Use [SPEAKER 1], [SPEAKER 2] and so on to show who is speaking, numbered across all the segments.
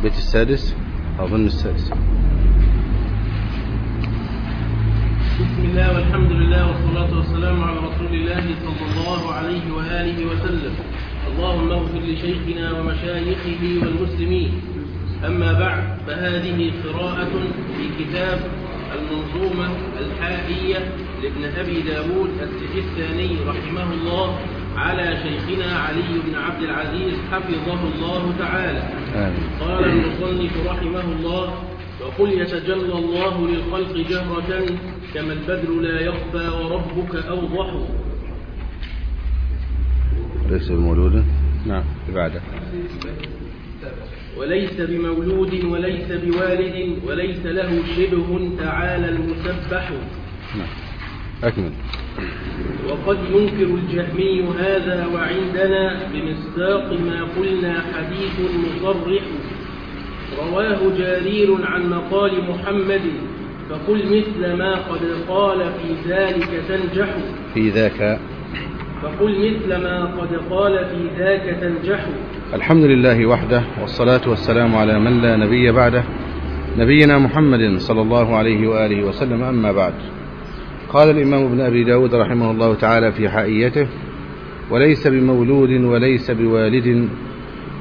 [SPEAKER 1] البيت السادس أظن السادس.
[SPEAKER 2] بسم الله والحمد لله والصلاة والسلام على رسول الله صلى الله عليه وآله وسلم. اللهم اغفر لشيخنا ومشايخه والمسلمين. أما بعد فهذه قراءة في كتاب المنظومة الحائية لابن أبي داود السجستاني رحمه الله. على شيخنا علي بن عبد العزيز حفظه الله تعالى.
[SPEAKER 1] آمين.
[SPEAKER 2] قال المصنف رحمه الله وقل يتجلى الله للخلق جهرة كما البدر لا يخفى وربك أوضح.
[SPEAKER 1] ليس بمولود؟ نعم بعده.
[SPEAKER 2] وليس بمولود وليس بوالد وليس له شبه تعالى المسبح.
[SPEAKER 1] نعم. أكمل.
[SPEAKER 2] وقد ينكر الجهمي هذا وعندنا بمصداق ما قلنا حديث مصرح رواه جرير عن مقال محمد فقل مثل ما قد قال في ذلك تنجح.
[SPEAKER 1] في ذاك.
[SPEAKER 2] فقل مثل ما قد قال في ذاك تنجح.
[SPEAKER 1] الحمد لله وحده والصلاة والسلام على من لا نبي بعده نبينا محمد صلى الله عليه وآله وسلم أما بعد. قال الإمام ابن أبي داود رحمه الله تعالى في حائيته وليس بمولود وليس بوالد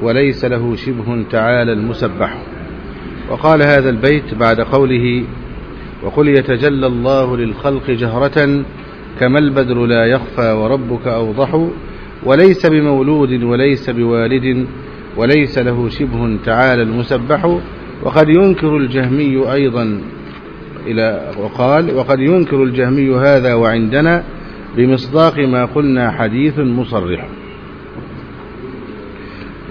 [SPEAKER 1] وليس له شبه تعالى المسبح. وقال هذا البيت بعد قوله وقل يتجلى الله للخلق جهرة كما البدر لا يخفى وربك أوضح وليس بمولود وليس بوالد وليس له شبه تعالى المسبح وقد ينكر الجهمي أيضا. إلى وقال وقد ينكر الجهمي هذا وعندنا بمصداق ما قلنا حديث مصرح.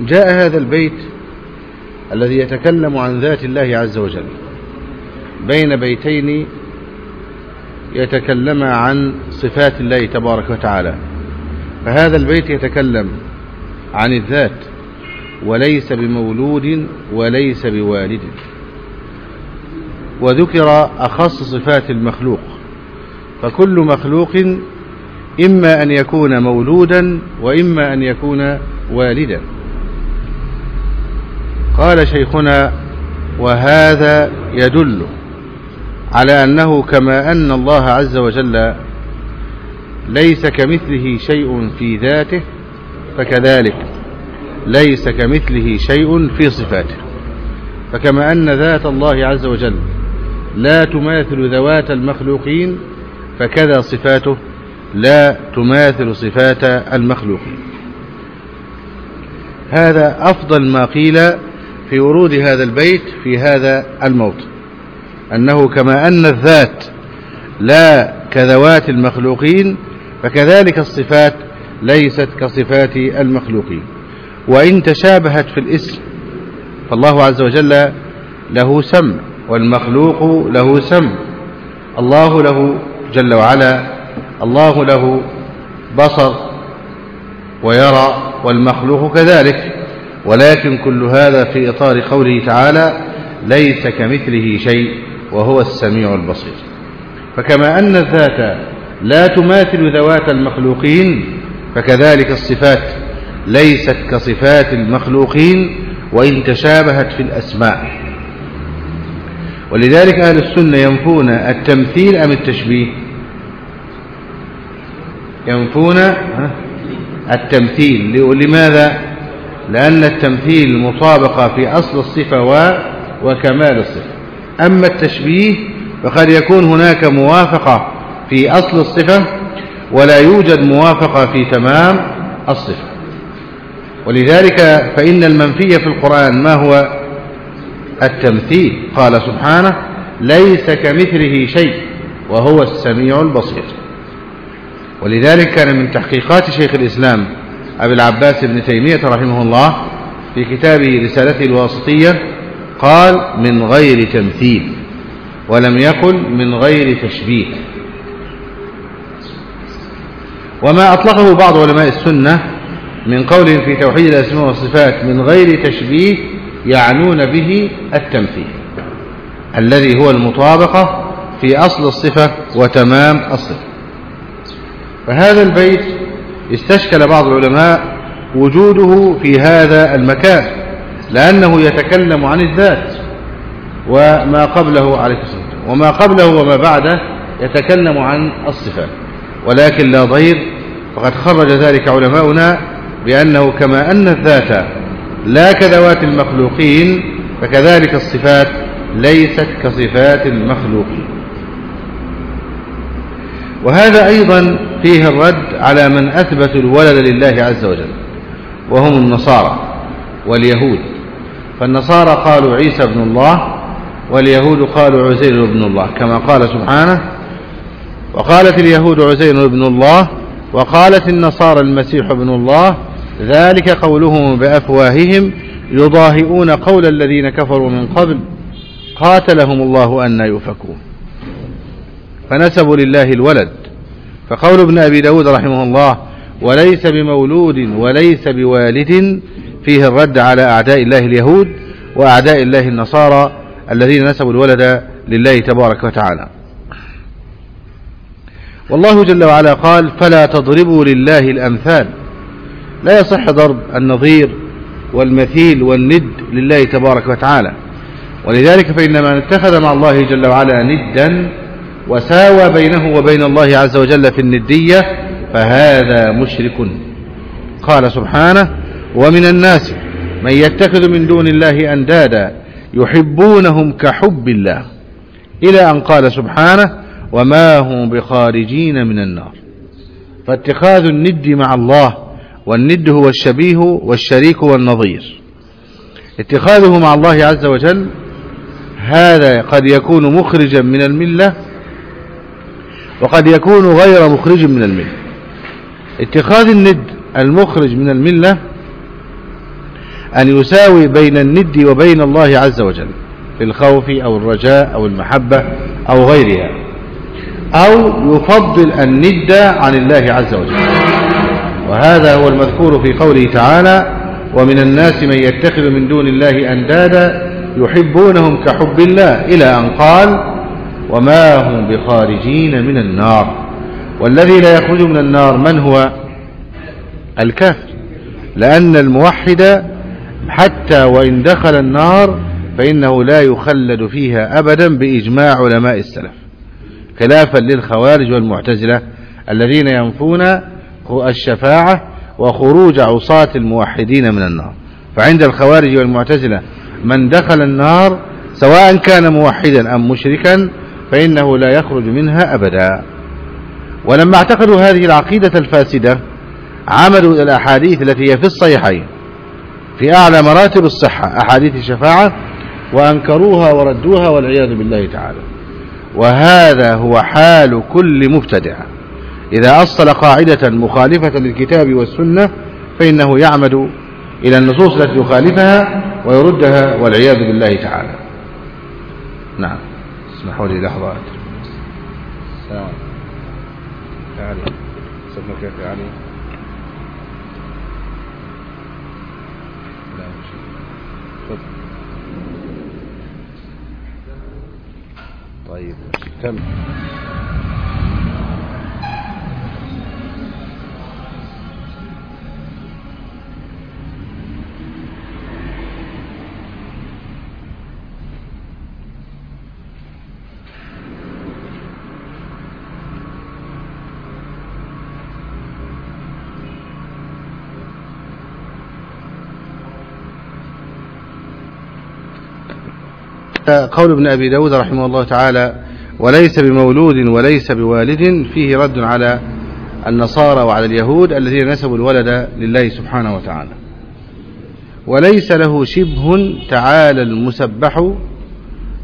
[SPEAKER 1] جاء هذا البيت الذي يتكلم عن ذات الله عز وجل. بين بيتين يتكلم عن صفات الله تبارك وتعالى. فهذا البيت يتكلم عن الذات وليس بمولود وليس بوالد. وذكر أخص صفات المخلوق فكل مخلوق إما أن يكون مولودا وإما أن يكون والدا. قال شيخنا وهذا يدل على أنه كما أن الله عز وجل ليس كمثله شيء في ذاته فكذلك ليس كمثله شيء في صفاته. فكما أن ذات الله عز وجل لا تماثل ذوات المخلوقين فكذا صفاته لا تماثل صفات المخلوقين. هذا أفضل ما قيل في ورود هذا البيت في هذا الموت أنه كما أن الذات لا كذوات المخلوقين فكذلك الصفات ليست كصفات المخلوقين. وإن تشابهت في الاسم فالله عز وجل له سمع. والمخلوق له سمع الله له جل وعلا الله له بصر ويرى والمخلوق كذلك. ولكن كل هذا في إطار قوله تعالى ليس كمثله شيء وهو السميع البصير. فكما أن الذات لا تماثل ذوات المخلوقين فكذلك الصفات ليست كصفات المخلوقين وإن تشابهت في الأسماء. ولذلك أهل السنة ينفون التمثيل أم التشبيه؟ ينفون التمثيل. لماذا؟ لأن التمثيل مطابقة في أصل الصفة وكمال الصفة. أما التشبيه فقد يكون هناك موافقة في أصل الصفة ولا يوجد موافقة في تمام الصفة. ولذلك فإن المنفي في القرآن ما هو؟ التمثيل. قال سبحانه ليس كمثله شيء وهو السميع البصير. ولذلك كان من تحقيقات شيخ الإسلام أبي العباس بن تيمية رحمه الله في كتابه رسالته الواسطية قال من غير تمثيل ولم يقل من غير تشبيه وما أطلقه بعض علماء السنة من قول في توحيد الأسماء والصفات من غير تشبيه يعنون به التمثيل الذي هو المطابقة في أصل الصفة وتمام الصفة. فهذا البيت استشكل بعض العلماء وجوده في هذا المكان لأنه يتكلم عن الذات وما قبله عليه الصلاة والسلام وما قبله وما بعده يتكلم عن الصفات ولكن لا ضير فقد خرج ذلك علماؤنا بأنه كما أن الذات لا كذوات المخلوقين فكذلك الصفات ليست كصفات المخلوقين وهذا أيضا فيه الرد على من أثبتوا الولد لله عز وجل وهم النصارى واليهود. فالنصارى قالوا عيسى ابن الله واليهود قالوا عزير ابن الله كما قال سبحانه وقالت اليهود عزير ابن الله وقالت النصارى المسيح ابن الله ذلك قولهم بأفواههم يضاهئون قول الذين كفروا من قبل قاتلهم الله أن يفكون فنسبوا لله الولد. فقول ابن أبي داود رحمه الله وليس بمولود وليس بوالد فيه الرد على أعداء الله اليهود وأعداء الله النصارى الذين نسبوا الولد لله تبارك وتعالى. والله جل وعلا قال فلا تضربوا لله الأمثال. لا يصح ضرب النظير والمثيل والند لله تبارك وتعالى. ولذلك فإن من اتخذ مع الله جل وعلا ندا وساوى بينه وبين الله عز وجل في الندية فهذا مشرك. قال سبحانه ومن الناس من يتخذ من دون الله أندادا يحبونهم كحب الله. إلى أن قال سبحانه وما هم بخارجين من النار. فاتخاذ الند مع الله والند هو الشبيه والشريك والنظير اتخاذه مع الله عز وجل هذا قد يكون مخرجا من الملة وقد يكون غير مخرج من الملة. اتخاذ الند المخرج من الملة أن يساوي بين الند وبين الله عز وجل في الخوف أو الرجاء أو المحبة أو غيرها أو يفضل الند عن الله عز وجل. وهذا هو المذكور في قوله تعالى ومن الناس من يتخذ من دون الله أندادا يحبونهم كحب الله. إلى أن قال وما هم بخارجين من النار. والذي لا يخرج من النار من هو؟ الكافر. لأن الموحد حتى وإن دخل النار فإنه لا يخلد فيها أبدا بإجماع علماء السلف خلافا للخوارج والمعتزلة الذين ينفون الشفاعة وخروج عصاة الموحدين من النار. فعند الخوارج والمعتزلة من دخل النار سواء كان موحدا أم مشركا فإنه لا يخرج منها أبدا. ولما اعتقدوا هذه العقيدة الفاسدة عملوا الأحاديث التي هي في الصحيحين في أعلى مراتب الصحة أحاديث الشفاعة وأنكروها وردوها والعياذ بالله تعالى. وهذا هو حال كل مبتدع. إذا أصل قاعدة مخالفة للكتاب والسنة فإنه يعمد إلى النصوص التي يخالفها ويردها والعياذ بالله تعالى. نعم. اسمحوا لي لحظات السلام تعالي كيف يعني طيب كم قول ابن أبي داود رحمه الله تعالى وليس بمولود وليس بوالد فيه رد على النصارى وعلى اليهود الذين نسبوا الولد لله سبحانه وتعالى. وليس له شبه تعالى المسبح.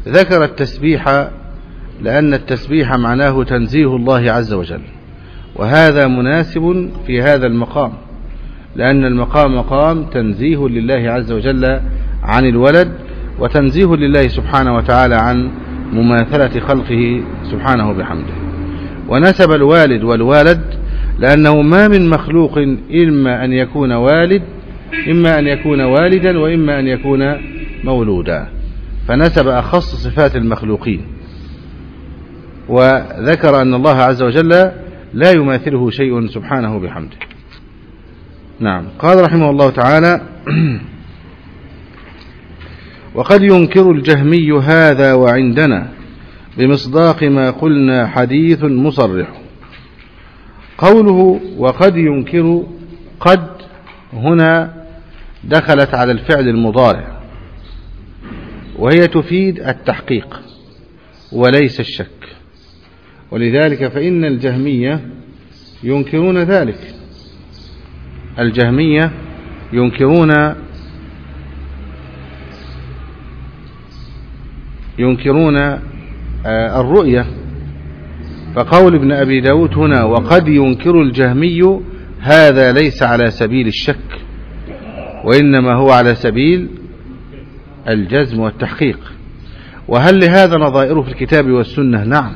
[SPEAKER 1] ذكر التسبيح لأن التسبيح معناه تنزيه الله عز وجل وهذا مناسب في هذا المقام لأن المقام مقام تنزيه لله عز وجل عن الولد وتنزيه لله سبحانه وتعالى عن مماثلة خلقه سبحانه بحمده. ونسب الوالد والوالد لأنه ما من مخلوق إما أن يكون والد إما أن يكون والدا وإما أن يكون مولودا. فنسب أخص صفات المخلوقين. وذكر أن الله عز وجل لا يماثله شيء سبحانه بحمده. نعم. قال رحمه الله تعالى وقد ينكر الجهمي هذا وعندنا بمصداق ما قلنا حديث مصرح. قوله وقد ينكر قد هنا دخلت على الفعل المضارع وهي تفيد التحقيق وليس الشك. ولذلك فإن الجهمية ينكرون ذلك. الجهمية ينكرون ينكرون آه، الرؤية. فقول ابن أبي داود هنا وقد ينكر الجهمي هذا ليس على سبيل الشك وإنما هو على سبيل الجزم والتحقيق. وهل لهذا نظائر في الكتاب والسنة؟ نعم.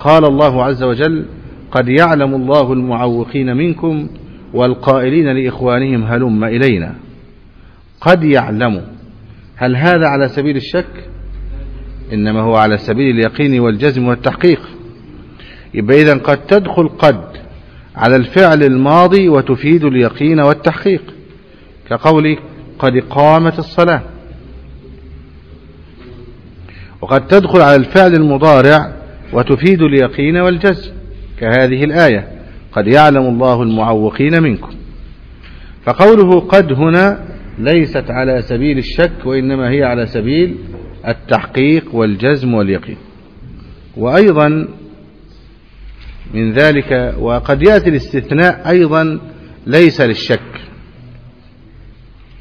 [SPEAKER 1] قال الله عز وجل قد يعلم الله المعوقين منكم والقائلين لإخوانهم هلم إلينا قد يعلم. هل هذا على سبيل الشك؟ إنما هو على سبيل اليقين والجزم والتحقيق. يبقى إذن قد تدخل قد على الفعل الماضي وتفيد اليقين والتحقيق. كقول قد قامت الصلاة. وقد تدخل على الفعل المضارع وتفيد اليقين والجزم. كهذه الآية. قد يعلم الله المعوقين منكم. فقوله قد هنا ليست على سبيل الشك وإنما هي على سبيل التحقيق والجزم واليقين. وأيضا من ذلك وقد يأتي الاستثناء أيضا ليس للشك.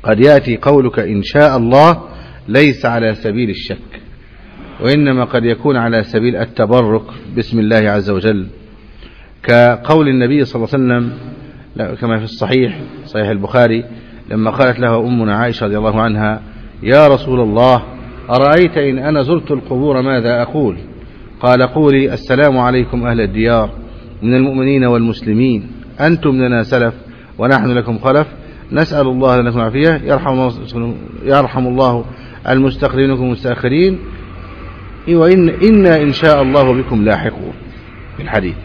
[SPEAKER 1] قد يأتي قولك إن شاء الله ليس على سبيل الشك وإنما قد يكون على سبيل التبرك باسم الله عز وجل. كقول النبي صلى الله عليه وسلم كما في الصحيح صحيح البخاري لما قالت له أمنا عائشة رضي الله عنها يا رسول الله أرأيت إن أنا زرت القبور ماذا أقول؟ قال قولي السلام عليكم أهل الديار من المؤمنين والمسلمين. أنتم لنا سلف ونحن لكم خلف. نسأل الله لكم عافية. يرحم يرحم الله المستقرين لكم المستأخرين. وإن إنا إن شاء الله بكم لاحقون في الحديث.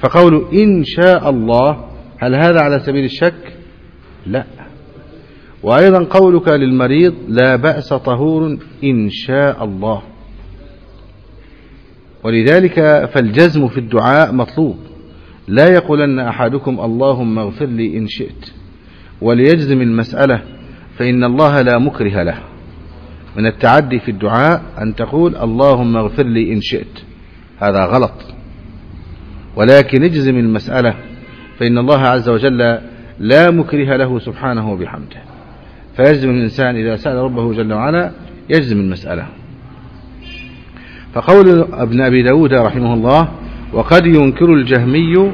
[SPEAKER 1] فقول إن شاء الله هل هذا على سبيل الشك؟ لا. وأيضا قولك للمريض لا بأس طهور إن شاء الله. ولذلك فالجزم في الدعاء مطلوب. لا يقولن أحدكم اللهم اغفر لي إن شئت. وليجزم المسألة فإن الله لا مكره له. من التعدي في الدعاء أن تقول اللهم اغفر لي إن شئت. هذا غلط. ولكن اجزم المسألة فإن الله عز وجل لا مكره له سبحانه وبحمده. فيجزم الإنسان إذا سأل ربه جل وعلا يجزم المسألة. فقول ابن أبي داود رحمه الله وقد ينكر الجهمي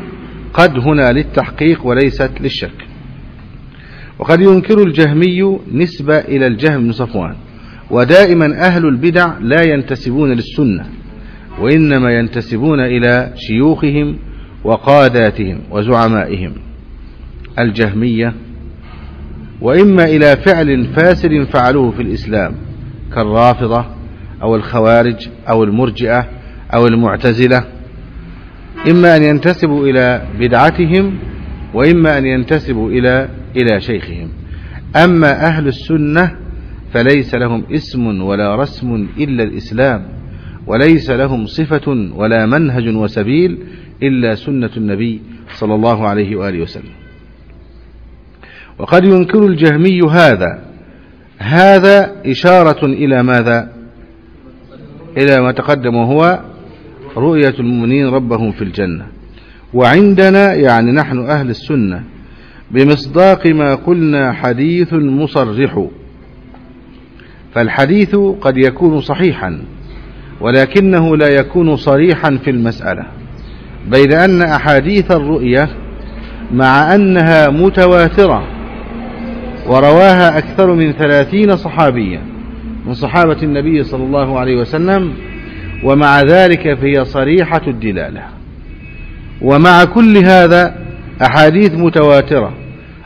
[SPEAKER 1] قد هنا للتحقيق وليست للشك. وقد ينكر الجهمي نسبة إلى الجهم بن صفوان. ودائما أهل البدع لا ينتسبون للسنة وإنما ينتسبون إلى شيوخهم وقاداتهم وزعمائهم. الجهمية وإما إلى فعل فاسد فعلوه في الإسلام كالرافضة أو الخوارج أو المرجئة أو المعتزلة إما أن ينتسبوا إلى بدعتهم وإما أن ينتسبوا إلى إلى شيخهم. أما أهل السنة فليس لهم اسم ولا رسم إلا الإسلام وليس لهم صفة ولا منهج وسبيل إلا سنة النبي صلى الله عليه وآله وسلم. وقد ينكر الجهمي هذا. هذا إشارة إلى ماذا؟ إلى ما تقدم وهو رؤية المؤمنين ربهم في الجنة. وعندنا يعني نحن أهل السنة بمصداق ما قلنا حديث مصرح. فالحديث قد يكون صحيحا ولكنه لا يكون صريحا في المسألة بين أن أحاديث الرؤية مع أنها متواترة ورواها أكثر من ثلاثين صحابيا من صحابة النبي صلى الله عليه وسلم ومع ذلك فهي صريحة الدلالة. ومع كل هذا أحاديث متواترة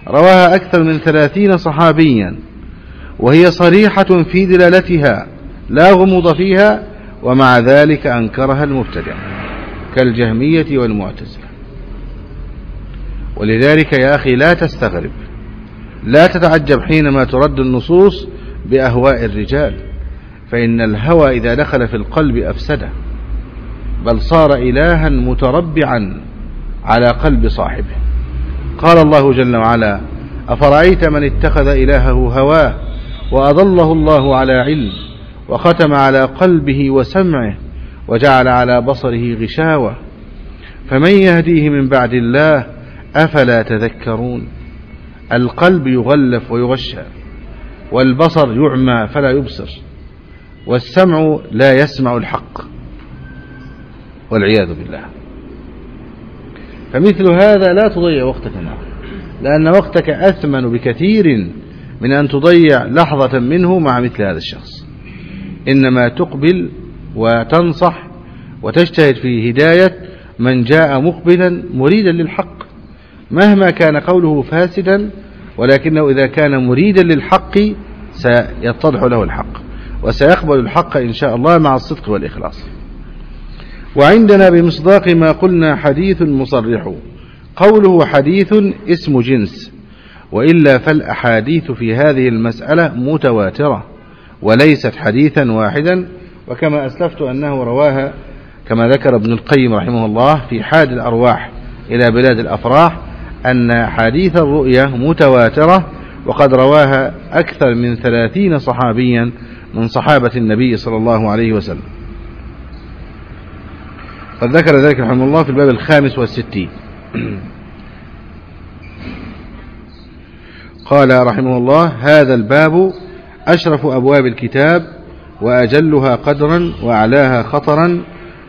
[SPEAKER 1] رواها أكثر من ثلاثين صحابيا وهي صريحة في دلالتها لا غموض فيها ومع ذلك أنكرها المبتدع كالجهمية والمعتزلة. ولذلك يا أخي لا تستغرب لا تتعجب حينما ترد النصوص بأهواء الرجال فإن الهوى إذا دخل في القلب أفسده بل صار إلها متربعا على قلب صاحبه. قال الله جل وعلا أفرأيت من اتخذ إلهه هواه وأضله الله على علم وختم على قلبه وسمعه وجعل على بصره غشاوة فمن يهديه من بعد الله أفلا تذكرون؟ القلب يغلف ويغشى والبصر يعمى فلا يبصر والسمع لا يسمع الحق والعياذ بالله. فمثل هذا لا تضيع وقتك معه لأن وقتك أثمن بكثير من أن تضيع لحظة منه مع مثل هذا الشخص. إنما تقبل وتنصح وتجتهد في هداية من جاء مقبلا مريدا للحق. مهما كان قوله فاسدا ولكنه إذا كان مريدا للحق سيتضح له الحق وسيقبل الحق إن شاء الله مع الصدق والإخلاص. وعندنا بمصداق ما قلنا حديث مصرح قوله حديث اسم جنس وإلا فالأحاديث في هذه المسألة متواترة وليست حديثا واحدا وكما أسلفت أنه رواها كما ذكر ابن القيم رحمه الله في حاد الأرواح إلى بلاد الأفراح أن حديث الرؤيا متواترة وقد رواها أكثر من ثلاثين صحابيا من صحابة النبي صلى الله عليه وسلم. قد ذكر ذلك رحمه الله في الباب الخامس والستين. قال رحمه الله هذا الباب أشرف أبواب الكتاب وأجلها قدرا وأعلاها خطرا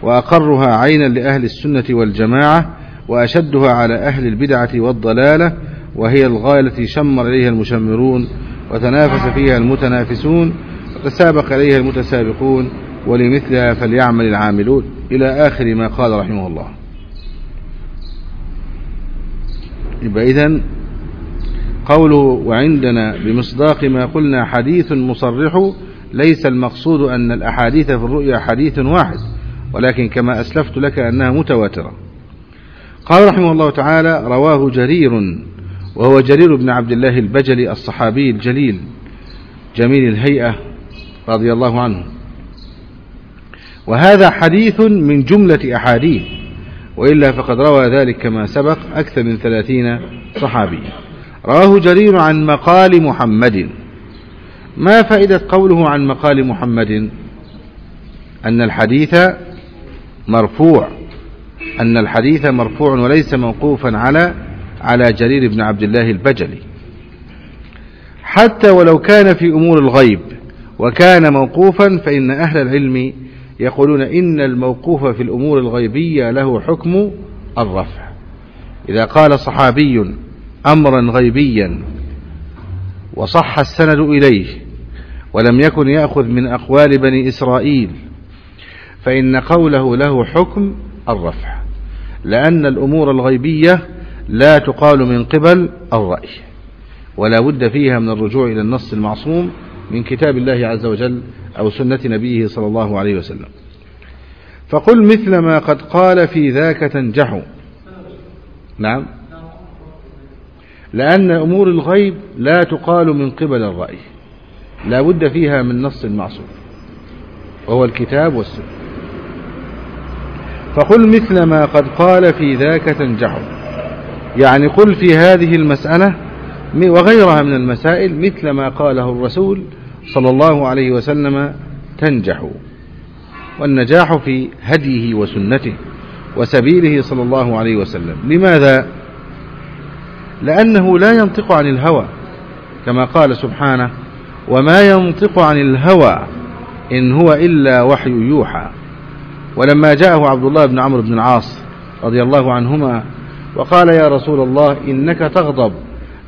[SPEAKER 1] وأقرها عينا لأهل السنة والجماعة وأشدها على أهل البدعة والضلالة وهي الغاية التي شمر إليها المشمرون وتنافس فيها المتنافسون وتسابق إليها المتسابقون ولمثلها فليعمل العاملون. إلى آخر ما قال رحمه الله. يبقى إذن قوله وعندنا بمصداق ما قلنا حديث مصرح ليس المقصود أن الأحاديث في الرؤيا حديث واحد ولكن كما أسلفت لك أنها متواترة. قال رحمه الله تعالى رواه جرير وهو جرير بن عبد الله البجلي الصحابي الجليل جميل الهيئة رضي الله عنه. وهذا حديث من جملة أحاديث وإلا فقد روى ذلك كما سبق أكثر من ثلاثين صحابي. رواه جرير عن مقال محمد. ما فائدة قوله عن مقال محمد؟ أن الحديث مرفوع. أن الحديث مرفوع وليس موقوفا على على جرير بن عبد الله البجلي. حتى ولو كان في أمور الغيب وكان موقوفا فإن أهل العلم يقولون إن الموقوف في الأمور الغيبية له حكم الرفع. إذا قال صحابي أمرا غيبيا وصح السند إليه ولم يكن يأخذ من أقوال بني إسرائيل فإن قوله له حكم الرفع. لأن الأمور الغيبية لا تقال من قبل الرأي. ولا بد فيها من الرجوع إلى النص المعصوم من كتاب الله عز وجل أو سنة نبيه صلى الله عليه وسلم. فقل مثل ما قد قال في ذاك تنجح. نعم. لأن أمور الغيب لا تقال من قبل الرأي. لا بد فيها من نص معصوم. وهو الكتاب والسنة. فقل مثل ما قد قال في ذاك تنجح يعني قل في هذه المسألة وغيرها من المسائل مثل ما قاله الرسول صلى الله عليه وسلم تنجح والنجاح في هديه وسنته وسبيله صلى الله عليه وسلم. لماذا؟ لأنه لا ينطق عن الهوى كما قال سبحانه وما ينطق عن الهوى إن هو إلا وحي يوحى. ولما جاءه عبد الله بن عمرو بن العاص رضي الله عنهما وقال يا رسول الله إنك تغضب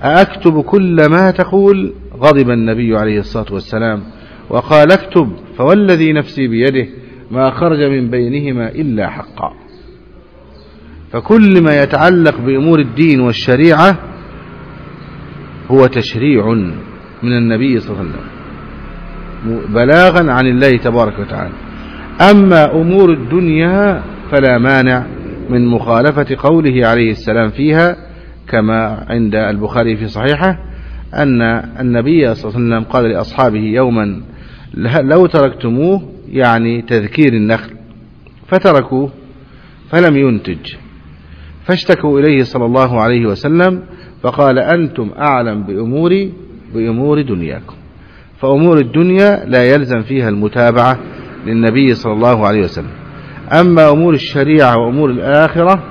[SPEAKER 1] أأكتب كل ما تقول؟ غضب النبي عليه الصلاة والسلام وقال اكتب فوالذي نفسي بيده ما خرج من بينهما إلا حقا. فكل ما يتعلق بأمور الدين والشريعة هو تشريع من النبي صلى الله عليه وسلم بلاغا عن الله تبارك وتعالى. أما أمور الدنيا فلا مانع من مخالفة قوله عليه السلام فيها كما عند البخاري في صحيحه أن النبي صلى الله عليه وسلم قال لأصحابه يوما لو تركتموه يعني تذكير النخل فتركوه فلم ينتج. فاشتكوا إليه صلى الله عليه وسلم فقال أنتم أعلم بأمور بأمور دنياكم. فأمور الدنيا لا يلزم فيها المتابعة للنبي صلى الله عليه وسلم. أما أمور الشريعة وأمور الآخرة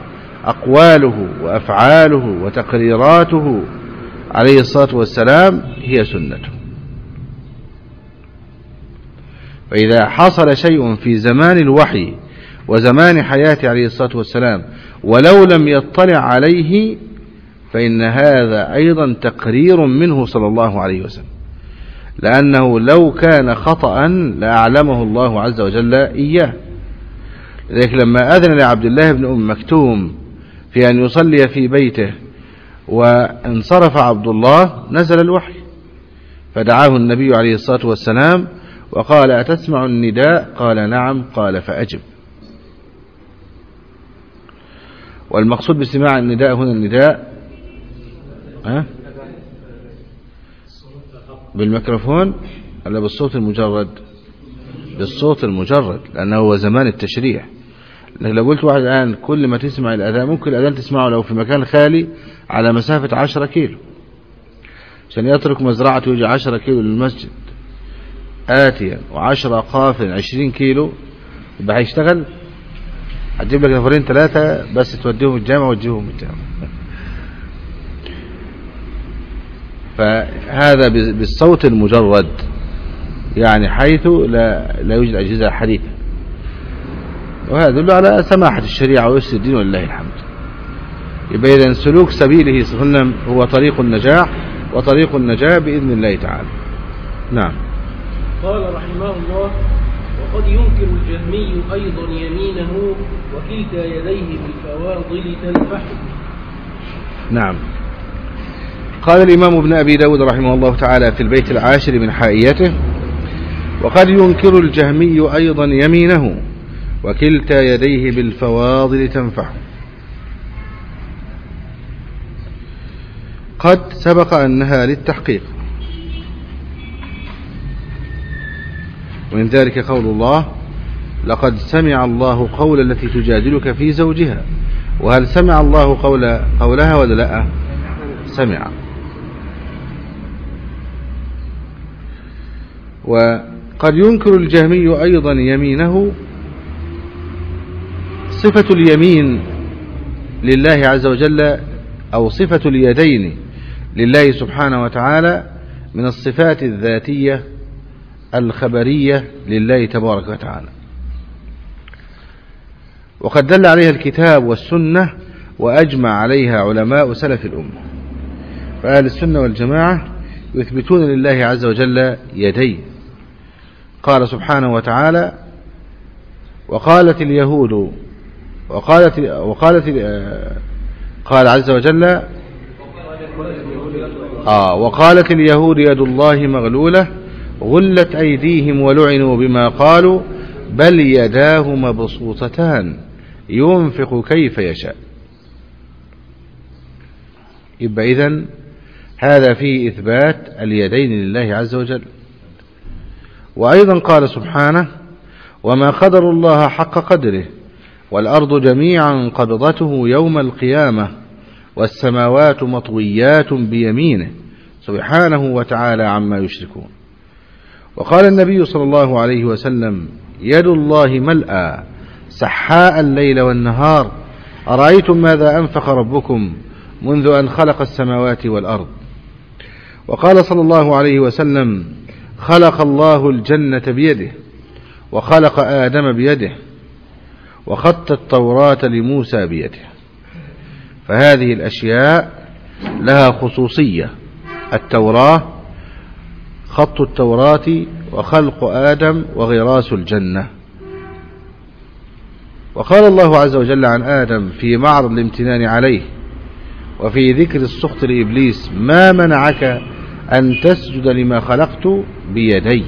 [SPEAKER 1] أقواله وأفعاله وتقريراته عليه الصلاة والسلام هي سنته فإذا حصل شيء في زمان الوحي وزمان حياته عليه الصلاة والسلام ولو لم يطلع عليه فإن هذا أيضا تقرير منه صلى الله عليه وسلم. لأنه لو كان خطأ لأعلمه الله عز وجل إياه. لذلك لما أذن لعبد الله بن أم مكتوم في أن يصلي في بيته وانصرف عبد الله نزل الوحي. فدعاه النبي عليه الصلاة والسلام وقال أتسمع النداء؟ قال نعم. قال فأجب. والمقصود بسماع النداء هنا النداء ها؟ بالميكروفون ولا بالصوت المجرد؟ بالصوت المجرد لأنه هو زمان التشريع. لكن لو قلت واحد الآن كل ما تسمع الأذان ممكن الأذان تسمعه لو في مكان خالي على مسافة عشرة كيلو. عشان يترك مزرعته ويجي عشرة كيلو للمسجد. آتيا وعشرة قافل عشرين كيلو. يبقى هيشتغل؟ هتجيب لك نفرين ثلاثة بس توديهم الجامعة وتجيبهم الجامعة فهذا بالصوت المجرد يعني حيث لا, لا يوجد أجهزة حديثة. وهذا يدل على سماحة الشريعة ويسر الدين ولله الحمد. يبقى إذن سلوك سبيله صلى الله عليه وسلم هو طريق النجاح وطريق النجاة بإذن الله تعالى. نعم.
[SPEAKER 2] قال رحمه الله وقد ينكر الجهمي أيضا يمينه وكلتا يديه بالفواضل تنفح
[SPEAKER 1] نعم. قال الإمام ابن أبي داود رحمه الله تعالى في البيت العاشر من حائيته وقد ينكر الجهمي أيضا يمينه وكلتا يديه بالفواضل تنفع. قد سبق أنها للتحقيق. ومن ذلك قول الله لقد سمع الله قول التي تجادلك في زوجها. وهل سمع الله قول قولها ولا لا؟ سمع. وقد ينكر الجهمي أيضا يمينه صفة اليمين لله عز وجل أو صفة اليدين لله سبحانه وتعالى من الصفات الذاتية الخبرية لله تبارك وتعالى. وقد دل عليها الكتاب والسنة وأجمع عليها علماء سلف الأمة. فأهل السنة والجماعة يثبتون لله عز وجل يدين قال سبحانه وتعالى وقالت اليهود وقالت وقالت قال عز وجل آه وقالت اليهود يد الله مغلولة غلت أيديهم ولعنوا بما قالوا بل يداه مبسوطتان ينفق كيف يشاء. يبقى إذن هذا فيه إثبات اليدين لله عز وجل. وأيضا قال سبحانه وما قدر الله حق قدره والأرض جميعا قبضته يوم القيامة والسماوات مطويات بيمينه سبحانه وتعالى عما يشركون. وقال النبي صلى الله عليه وسلم يد الله ملأى سحاء الليل والنهار أرأيتم ماذا أنفق ربكم منذ أن خلق السماوات والأرض؟ وقال صلى الله عليه وسلم خلق الله الجنة بيده وخلق آدم بيده وخط التوراة لموسى بيده. فهذه الأشياء لها خصوصية التوراة خط التوراة وخلق آدم وغراس الجنة. وقال الله عز وجل عن آدم في معرض الامتنان عليه وفي ذكر السخط لإبليس ما منعك أن تسجد لما خلقت بيدي.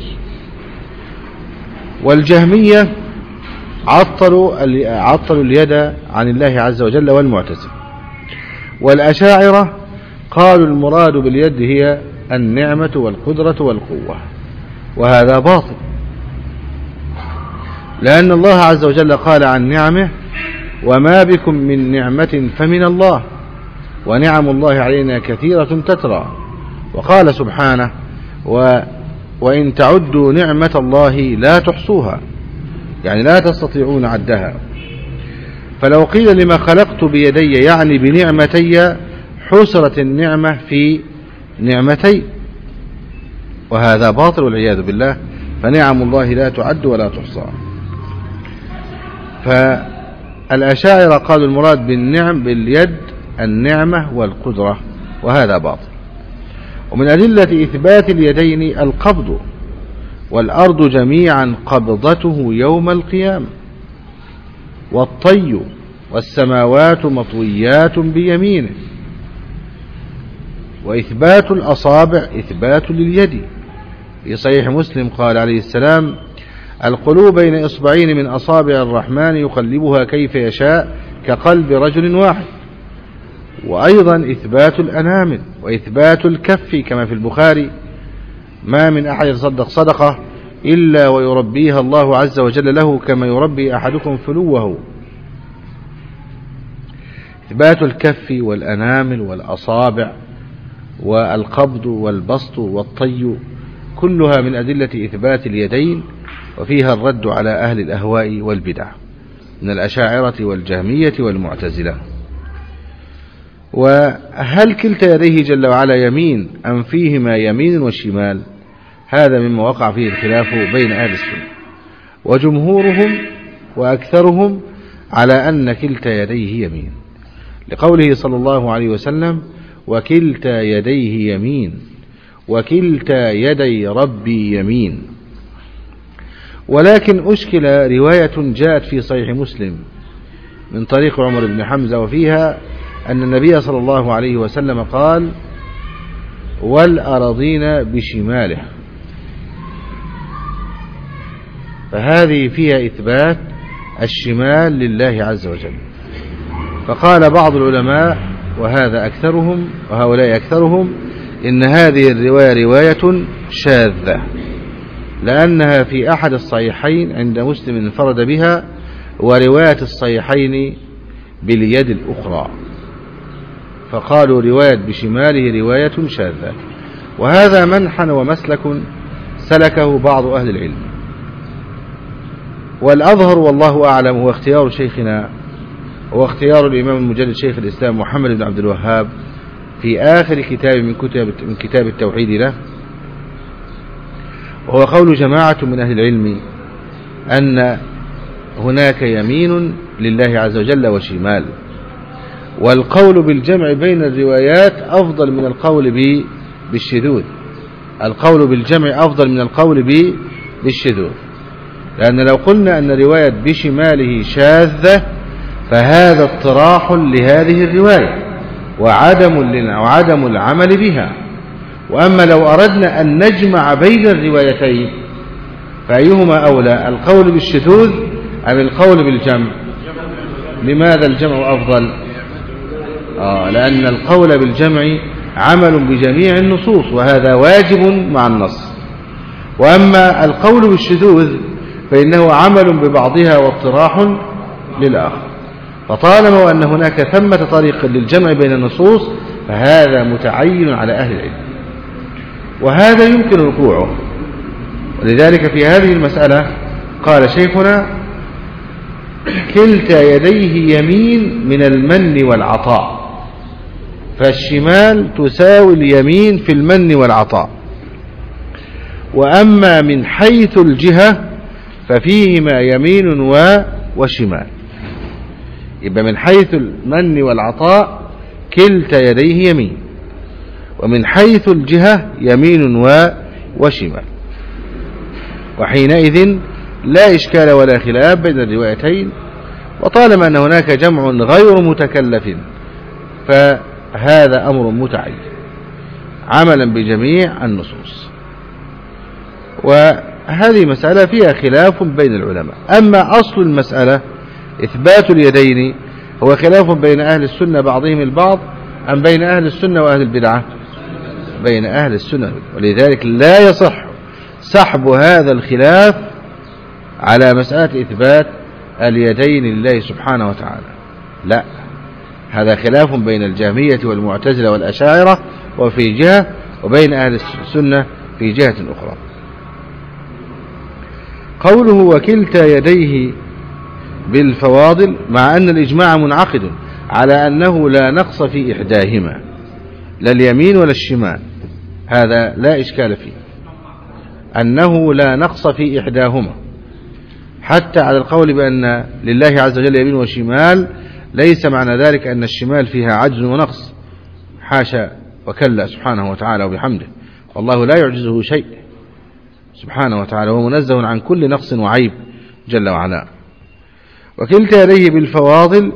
[SPEAKER 1] والجهمية عطلوا عطلوا اليد عن الله عز وجل والمعتزل والأشاعرة قالوا المراد باليد هي النعمة والقدرة والقوة وهذا باطل. لأن الله عز وجل قال عن نعمه وما بكم من نعمة فمن الله ونعم الله علينا كثيرة تترى. وقال سبحانه و وإن تعدوا نعمة الله لا تحصوها. يعني لا تستطيعون عدها. فلو قيل لما خلقت بيدي يعني بنعمتي حسرت النعمة في نعمتي. وهذا باطل والعياذ بالله فنعم الله لا تعد ولا تحصى. فالأشاعرة قالوا المراد بالنعم باليد النعمة والقدرة وهذا باطل. ومن أدلة إثبات اليدين القبض والأرض جميعا قبضته يوم القيامة والطي والسماوات مطويات بيمينه وإثبات الأصابع إثبات لليد في صحيح مسلم قال عليه السلام القلوب بين إصبعين من أصابع الرحمن يقلبها كيف يشاء كقلب رجل واحد وأيضا إثبات الأنامل وإثبات الكف كما في البخاري. ما من أحد يتصدق صدقة إلا ويربيها الله عز وجل له كما يربي أحدكم فلوه. إثبات الكف والأنامل والأصابع والقبض والبسط والطي كلها من أدلة إثبات اليدين وفيها الرد على أهل الأهواء والبدع من الأشاعرة والجهمية والمعتزلة. وهل كلتا يديه جل وعلا يمين أم فيهما يمين وشمال؟ هذا مما وقع فيه الخلاف بين أهل السنة. وجمهورهم وأكثرهم على أن كلتا يديه يمين. لقوله صلى الله عليه وسلم وكلتا يديه يمين وكلتا يدي ربي يمين. ولكن أشكل رواية جاءت في صحيح مسلم من طريق عمر بن حمزة وفيها أن النبي صلى الله عليه وسلم قال والأرضين بشماله. فهذه فيها إثبات الشمال لله عز وجل. فقال بعض العلماء وهذا أكثرهم وهؤلاء أكثرهم إن هذه الرواية رواية شاذة لأنها في أحد الصحيحين عند مسلم انفرد بها ورواية الصحيحين باليد الأخرى. فقالوا رواية بشماله رواية شاذة. وهذا منحا ومسلك سلكه بعض أهل العلم. والأظهر والله أعلم هو اختيار شيخنا هو اختيار الإمام المجدد شيخ الإسلام محمد بن عبد الوهاب في آخر كتاب من كتاب من كتاب التوحيد له. وهو قول جماعة من أهل العلم أن هناك يمين لله عز وجل وشمال. والقول بالجمع بين الروايات أفضل من القول بالشذوذ. القول بالجمع أفضل من القول بالشذوذ. لأن لو قلنا أن رواية بشماله شاذة فهذا اطراح لهذه الرواية وعدم وعدم العمل بها. وأما لو أردنا أن نجمع بين الروايتين فأيهما أولى القول بالشذوذ أم القول بالجمع؟ لماذا الجمع أفضل؟ آه لأن القول بالجمع عمل بجميع النصوص وهذا واجب مع النص. وأما القول بالشذوذ فإنه عمل ببعضها واطراح للآخر. فطالما أن هناك ثمة طريق للجمع بين النصوص فهذا متعين على أهل العلم. وهذا يمكن وقوعه ولذلك في هذه المسألة قال شيخنا كلتا يديه يمين من المن والعطاء. فالشمال تساوي اليمين في المن والعطاء. وأما من حيث الجهة ففيهما يمين وشمال. يبقى من حيث المن والعطاء كلتا يديه يمين. ومن حيث الجهة يمين وشمال. وحينئذ لا إشكال ولا خلاف بين الروايتين وطالما أن هناك جمع غير متكلف فهذا أمر متعين عملا بجميع النصوص. وهذه مسألة فيها خلاف بين العلماء. أما أصل المسألة إثبات اليدين هو خلاف بين أهل السنة بعضهم البعض أم بين أهل السنة وأهل البدعة؟ بين أهل السنة. ولذلك لا يصح سحب هذا الخلاف على مسألة إثبات اليدين لله سبحانه وتعالى. لا. هذا خلاف بين الجهمية والمعتزلة والأشاعرة وفي جهة وبين أهل السنة في جهة أخرى. قوله وكلتا يديه بالفواضل مع أن الإجماع منعقد على أنه لا نقص في إحداهما لا اليمين ولا الشمال هذا لا إشكال فيه. أنه لا نقص في إحداهما حتى على القول بأن لله عز وجل يمين وشمال ليس معنى ذلك أن الشمال فيها عجز ونقص. حاشا وكلا سبحانه وتعالى وبحمده. والله لا يعجزه شيء. سبحانه وتعالى هو منزه عن كل نقص وعيب جل وعلا. وكلتا يديه بالفواضل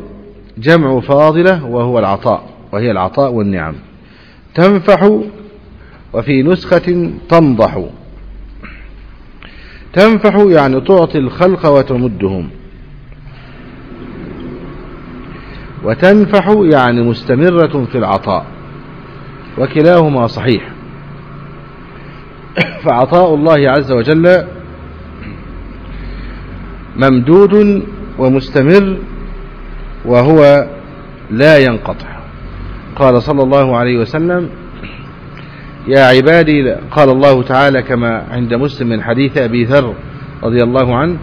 [SPEAKER 1] جمع فاضلة وهو العطاء وهي العطاء والنعم. تنفح وفي نسخة تنضح. تنفح يعني تعطي الخلق وتمدهم. وتنفح يعني مستمرة في العطاء وكلاهما صحيح. فعطاء الله عز وجل ممدود ومستمر وهو لا ينقطع. قال صلى الله عليه وسلم يا عبادي قال الله تعالى كما عند مسلم من حديث أبي ذر رضي الله عنه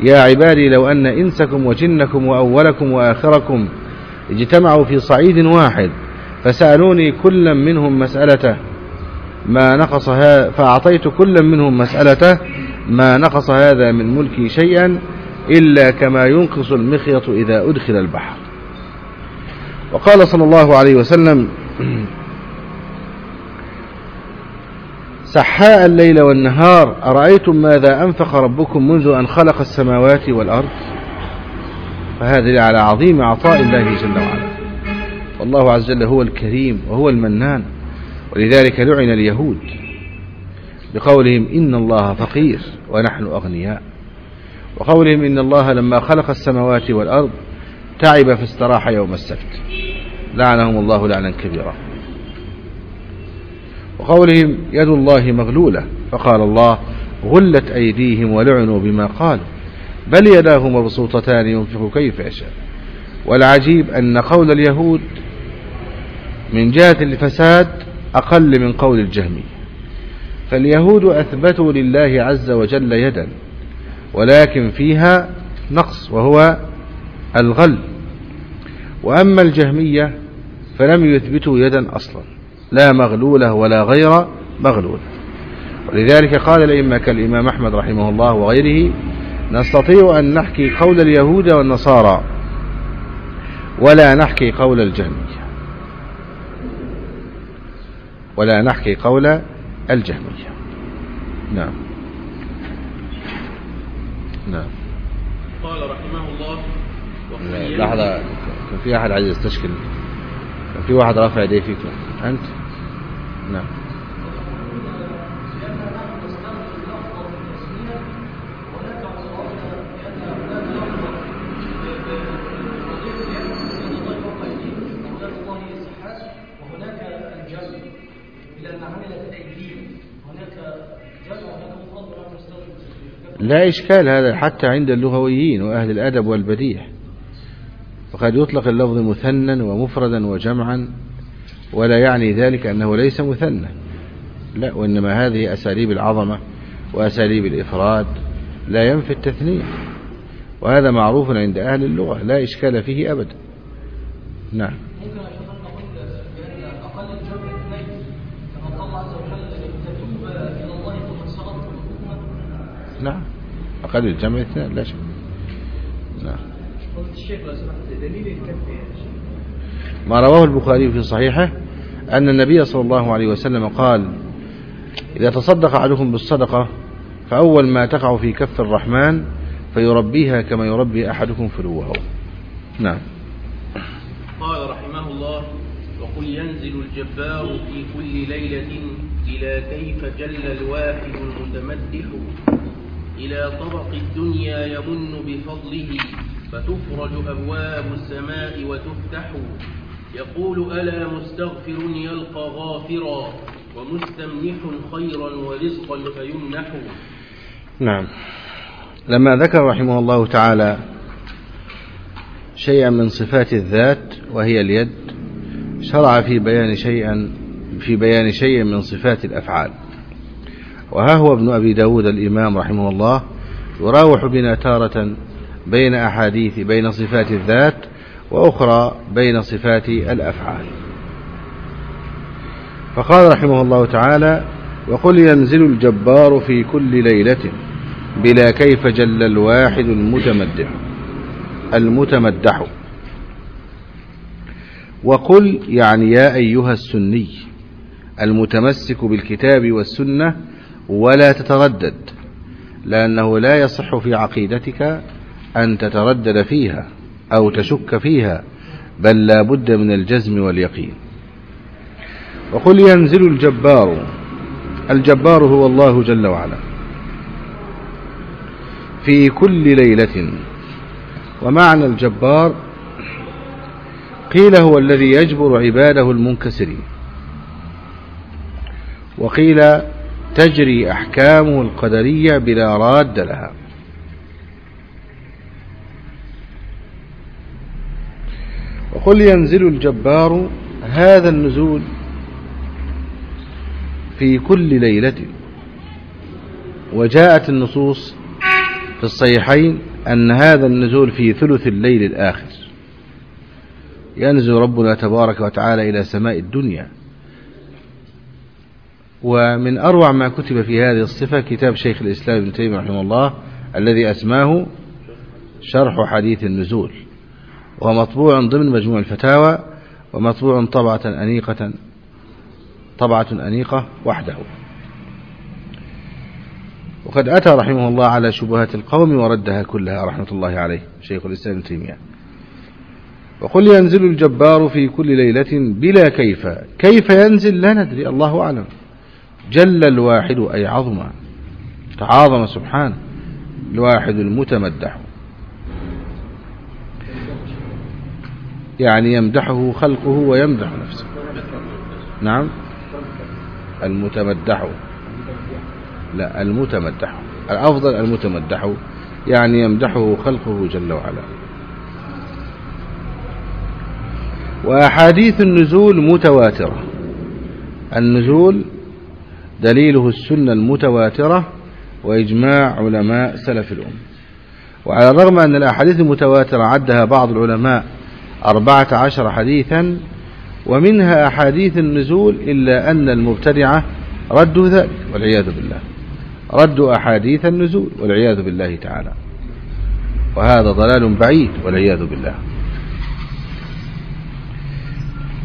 [SPEAKER 1] يا عبادي لو أن إنسكم وجنكم وأولكم وآخركم اجتمعوا في صعيد واحد فسألوني كلا منهم مسألته. ما نقص هذا فأعطيت كلا منهم مسألته. ما نقص هذا من ملكي شيئا إلا كما ينقص المخيط إذا أدخل البحر. وقال صلى الله عليه وسلم سحاء الليل والنهار أرأيتم ماذا أنفق ربكم منذ أن خلق السماوات والأرض؟ فهذا على عظيم عطاء الله جل وعلا. والله عز وجل هو الكريم وهو المنان ولذلك لعن اليهود بقولهم إن الله فقير ونحن أغنياء. وقولهم إن الله لما خلق السماوات والأرض تعب فاستراح يوم السبت. لعنهم الله لعنا كبيرا. وقولهم يد الله مغلولة فقال الله غلت أيديهم ولعنوا بما قالوا. بل يداه مبسوطتان ينفق كيف يشاء. والعجيب أن قول اليهود من جهة الفساد أقل من قول الجهمي فاليهود أثبتوا لله عز وجل يدا ولكن فيها نقص وهو الغل. وأما الجهمية فلم يثبتوا يدا أصلا لا مغلولة ولا غير مغلولة. ولذلك قال الأئمة كالإمام أحمد رحمه الله وغيره نستطيع أن نحكي قول اليهود والنصارى ولا نحكي قول الجهمية. ولا نحكي قول الجهمية. نعم. نعم.
[SPEAKER 2] قال رحمه الله
[SPEAKER 1] لحظة كان في أحد عايز يستشكل. كان في واحد رافع يديه فيكم أنت؟ نعم. لا إشكال هذا حتى عند اللغويين وأهل الأدب والبديع. وقد يطلق اللفظ مثنى ومفردا وجمعا ولا يعني ذلك أنه ليس مثنى. لا وإنما هذه أساليب العظمة وأساليب الإفراد لا ينفي التثنية. وهذا معروف عند أهل اللغة لا إشكال فيه أبدا نعم. نعم. أقل الجمع اثنان لا شك. نعم. ما رواه البخاري في صحيحه أن النبي صلى الله عليه وسلم قال إذا تصدق أحدكم بالصدقة فأول ما تقع في كف الرحمن فيربيها كما يربي أحدكم فلوه نعم.
[SPEAKER 2] قال رحمه الله وقل ينزل الجبار في كل ليلة إلى كيف جل الواحد المتمدح إلى طبق الدنيا يمن بفضله فتفرج أبواب السماء وتفتح. يقول ألا مستغفر يلقى غافرا ومستمنح خيرا ورزقا فيمنح.
[SPEAKER 1] نعم. لما ذكر رحمه الله تعالى شيئا من صفات الذات وهي اليد شرع في بيان شيئا في بيان شيء من صفات الأفعال. وها هو ابن أبي داود الإمام رحمه الله يراوح بنا تارة بين أحاديث بين صفات الذات وأخرى بين صفات الأفعال. فقال رحمه الله تعالى وقل ينزل الجبار في كل ليلة بلا كيف جل الواحد المتمدح المتمدح. وقل يعني يا أيها السني المتمسك بالكتاب والسنة ولا تتردد لأنه لا يصح في عقيدتك أن تتردد فيها أو تشك فيها بل لا بد من الجزم واليقين. وقل ينزل الجبار الجبار هو الله جل وعلا في كل ليلة. ومعنى الجبار قيل هو الذي يجبر عباده المنكسرين وقيل تجري أحكامه القدرية بلا راد لها. وقل ينزل الجبار هذا النزول في كل ليلة. وجاءت النصوص في الصحيحين أن هذا النزول في ثلث الليل الآخر. ينزل ربنا تبارك وتعالى إلى سماء الدنيا. ومن أروع ما كتب في هذه الصفة كتاب شيخ الإسلام ابن تيمية رحمه الله الذي أسماه شرح حديث النزول. وهو مطبوع ضمن مجموع الفتاوى ومطبوع طبعة أنيقة طبعة أنيقة وحده. وقد أتى رحمه الله على شبهات القوم وردها كلها رحمة الله عليه شيخ الإسلام ابن تيمية. وقل ينزل الجبار في كل ليلة بلا كيف كيف ينزل لا ندري الله أعلم. جل الواحد أي عظم تعاظم سبحانه الواحد المتمدح. يعني يمدحه خلقه ويمدح نفسه. نعم. المتمدح. لا المتمدح. الأفضل المتمدح يعني يمدحه خلقه جل وعلا. وأحاديث النزول متواترة. النزول دليله السنة المتواترة وإجماع علماء سلف الأم وعلى الرغم أن الأحاديث المتواترة عدها بعض العلماء أربعة عشر حديثا ومنها أحاديث النزول إلا أن المبتدعة ردوا ذلك والعياذ بالله. ردوا أحاديث النزول والعياذ بالله تعالى. وهذا ضلال بعيد والعياذ بالله.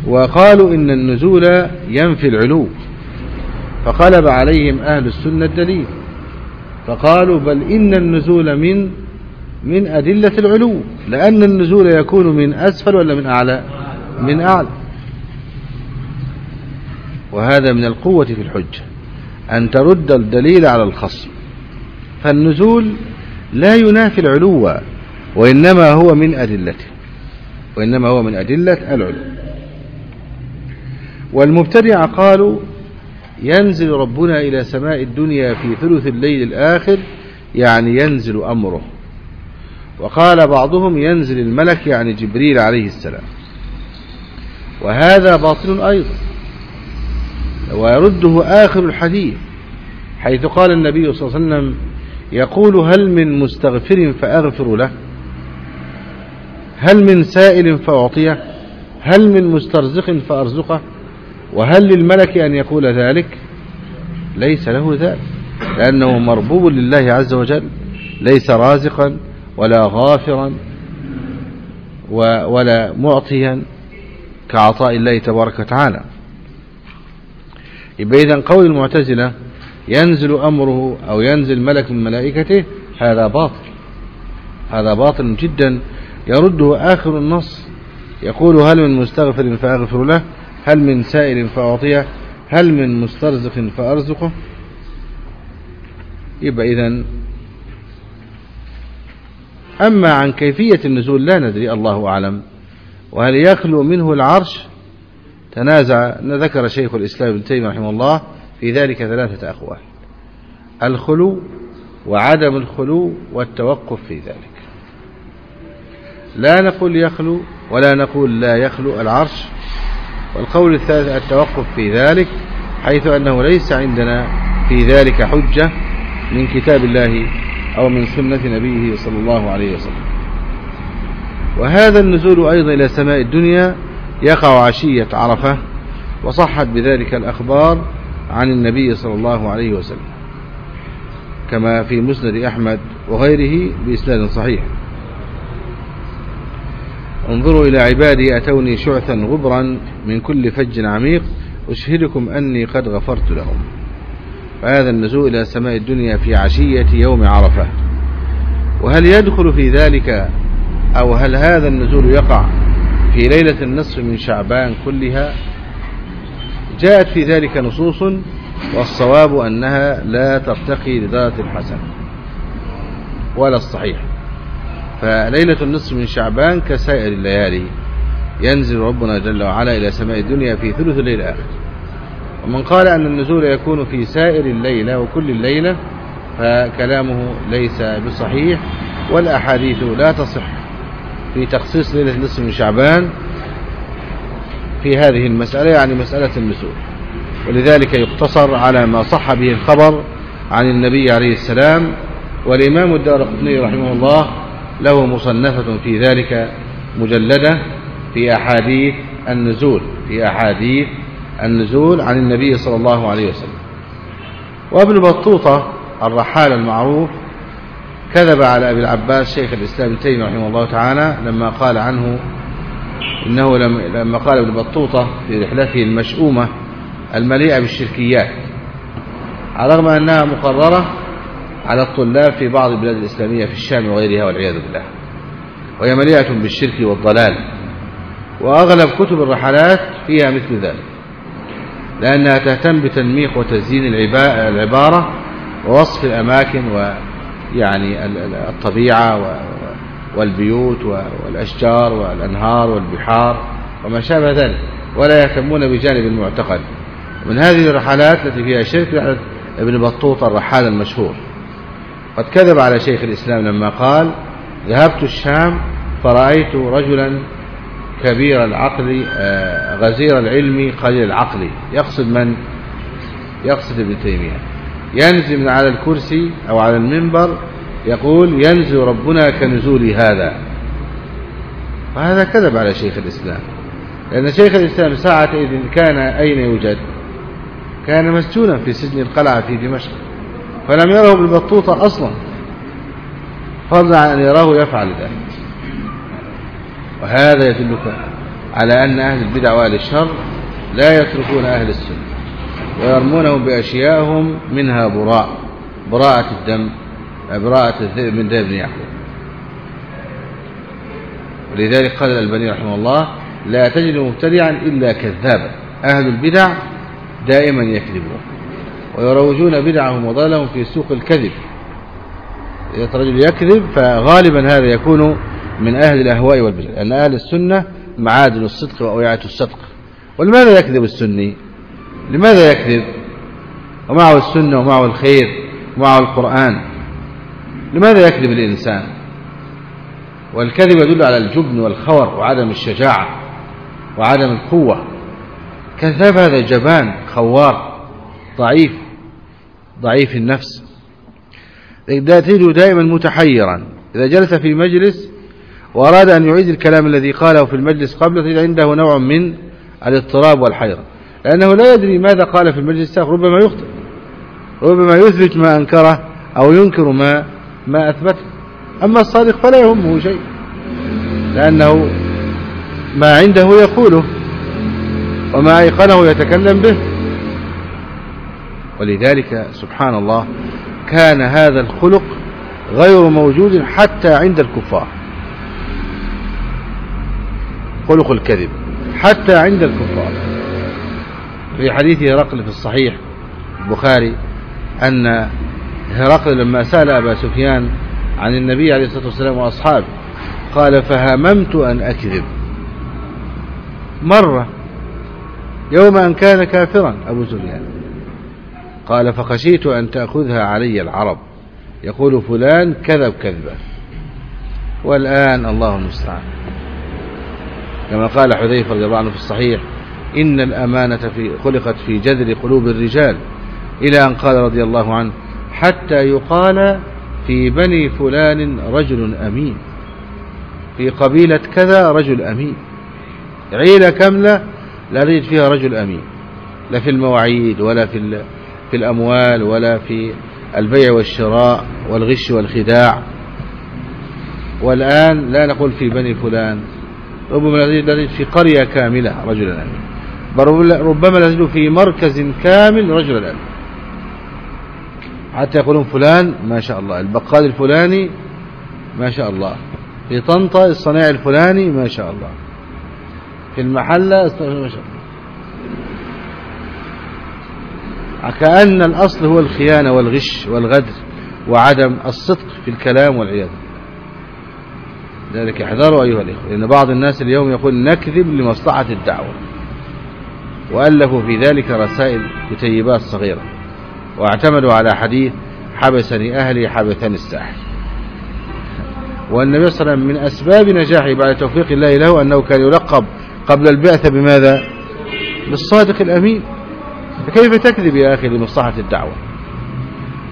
[SPEAKER 1] وقالوا إن النزول ينفي العلو. فقلب عليهم أهل السنة الدليل. فقالوا بل إن النزول من من أدلة العلو لأن النزول يكون من أسفل ولا من أعلى؟ من أعلى. وهذا من القوة في الحجة أن ترد الدليل على الخصم. فالنزول لا ينافي العلو وإنما هو من أدلته وإنما هو من أدلة العلو. والمبتدع قالوا ينزل ربنا إلى سماء الدنيا في ثلث الليل الآخر يعني ينزل أمره. وقال بعضهم ينزل الملك يعني جبريل عليه السلام. وهذا باطل أيضا. ويرده آخر الحديث حيث قال النبي صلى الله عليه وسلم يقول هل من مستغفر فأغفر له؟ هل من سائل فأعطيه؟ هل من مسترزق فأرزقه؟ وهل للملك أن يقول ذلك؟ ليس له ذلك لأنه مربوب لله عز وجل ليس رازقا ولا غافرا ولا معطيا كعطاء الله تبارك وتعالى. إذن قول المعتزلة ينزل أمره أو ينزل ملك من ملائكته هذا باطل. هذا باطل جدا يرده آخر النص يقول هل من مستغفر فأغفر له؟ هل من سائل فأعطيه هل من مسترزق فأرزقه؟ يبقى إذن أما عن كيفية النزول لا ندري الله أعلم. وهل يخلو منه العرش؟ تنازع ذكر شيخ الإسلام ابن تيمية رحمه الله في ذلك ثلاثة أقوال. الخلو وعدم الخلو والتوقف في ذلك. لا نقول يخلو ولا نقول لا يخلو العرش. والقول الثالث التوقف في ذلك حيث أنه ليس عندنا في ذلك حجة من كتاب الله أو من سنة نبيه صلى الله عليه وسلم. وهذا النزول أيضا إلى سماء الدنيا يقع عشية عرفة وصحت بذلك الأخبار عن النبي صلى الله عليه وسلم كما في مسند أحمد وغيره بإسناد صحيح. انظروا إلى عبادي أتوني شعثا غبرا من كل فج عميق أشهدكم أني قد غفرت لهم. فهذا النزول إلى سماء الدنيا في عشية يوم عرفة. وهل يدخل في ذلك أو هل هذا النزول يقع في ليلة النصف من شعبان كلها؟ جاءت في ذلك نصوص والصواب أنها لا ترتقي لدرجة الحسن ولا الصحيح. فليلة النصف من شعبان كسائر الليالي. ينزل ربنا جل وعلا إلى سماء الدنيا في ثلث الليل الآخر. ومن قال أن النزول يكون في سائر الليلة وكل الليلة فكلامه ليس بصحيح والأحاديث لا تصح. في تخصيص ليلة النصف من شعبان في هذه المسألة يعني مسألة النزول. ولذلك يقتصر على ما صح به الخبر عن النبي عليه السلام. والإمام الدار قطني رحمه الله له مصنفة في ذلك مجلدة في أحاديث النزول في أحاديث النزول عن النبي صلى الله عليه وسلم. وابن بطوطة الرحال المعروف كذب على أبي العباس شيخ الإسلام ابن تيمية رحمه الله تعالى لما قال عنه إنه لما قال ابن بطوطة في رحلته المشؤومة المليئة بالشركيات. على الرغم أنها مقررة على الطلاب في بعض البلاد الإسلامية في الشام وغيرها والعياذ بالله. وهي مليئة بالشرك والضلال. وأغلب كتب الرحلات فيها مثل ذلك. لأنها تهتم بتنميق وتزيين العبارة ووصف الأماكن ويعني الطبيعة والبيوت والأشجار والأنهار والبحار وما شابه ذلك. ولا يهتمون بجانب المعتقد. من هذه الرحلات التي فيها شرك رحلة ابن بطوطة الرحال المشهور. قد كذب على شيخ الإسلام لما قال ذهبت الشام فرأيت رجلا كبير العقل آه، غزير العلم قليل العقل. يقصد من؟ يقصد ابن تيمية. ينزل من على الكرسي أو على المنبر يقول ينزل ربنا كنزول هذا. وهذا كذب على شيخ الإسلام. لأن شيخ الإسلام ساعة إذن كان أين يوجد؟ كان مسجونا في سجن القلعة في دمشق. فلم يره بالبطوطة أصلا. فضلا عن أن يراه يفعل ذلك. وهذا يدلك على أن أهل البدع وأهل الشر لا يتركون أهل السنة ويرمونهم بأشيائهم منها براء براءة الدم براءة الذئب من ذئب يعقوب ولذلك قال الألباني رحمه الله لا تجد مبتدعا إلا كذابا. أهل البدع دائما يكذبون. ويروجون بدعهم وضلهم في سوق الكذب. الرجل يكذب فغالبا هذا يكون من أهل الأهواء والبدع لأن أهل السنة معادن الصدق وأوعية الصدق. ولماذا يكذب السني؟ لماذا يكذب؟ ومعه السنة ومعه الخير ومعه القرآن. لماذا يكذب الإنسان؟ والكذب يدل على الجبن والخور وعدم الشجاعة وعدم القوة. كذاب هذا جبان خوار ضعيف ضعيف النفس. تجده دائما متحيرا إذا جلس في مجلس وأراد أن يعيد الكلام الذي قاله في المجلس قبل تجد عنده نوع من الاضطراب والحيرة. لأنه لا يدري ماذا قال في المجلس السابق ربما يخطئ ربما يثبت ما أنكره أو ينكر ما ما أثبته. أما الصادق فلا يهمه شيء لأنه ما عنده يقوله وما أيقنه يتكلم به. ولذلك سبحان الله كان هذا الخلق غير موجود حتى عند الكفار. خلق الكذب حتى عند الكفار. في حديث هرقل في الصحيح البخاري أن هرقل لما سأل أبا سفيان عن النبي عليه الصلاة والسلام وأصحابه قال فهممت أن أكذب. مرة يوم أن كان كافرا أبو سفيان قال فخشيت أن تأخذها علي العرب. يقول فلان كذب كذبا. والآن الله المستعان. كما قال حذيفة رضي الله عنه في الصحيح إن الأمانة في خلقت في جذر قلوب الرجال. إلى أن قال رضي الله عنه حتى يقال في بني فلان رجل أمين. في قبيلة كذا رجل أمين. عيلة كاملة لا نجد فيها رجل أمين. لا في المواعيد ولا في في الأموال ولا في البيع والشراء والغش والخداع. والآن لا نقول في بني فلان ربما نجد في قرية كاملة رجلا أمين بل ربما نجد في مركز كامل رجلا أمين حتى يقولون فلان ما شاء الله البقال الفلاني ما شاء الله في طنطا الصنايع الفلاني ما شاء الله في المحلة ما شاء الله. كأن الأصل هو الخيانة والغش والغدر وعدم الصدق في الكلام والعياذ ذلك احذروا أيها الإخوة لأن بعض الناس اليوم يقول نكذب لمصلحة الدعوة وألفوا في ذلك رسائل كتيبات صغيرة واعتمدوا على حديث حبسني أهلي حبثني الساحل. والنبي صلى الله عليه وسلم من أسباب نجاحه بعد توفيق الله له أنه كان يلقب قبل البعثة بماذا؟ بالصادق الأمين. فكيف تكذب يا أخي لمصلحة الدعوة؟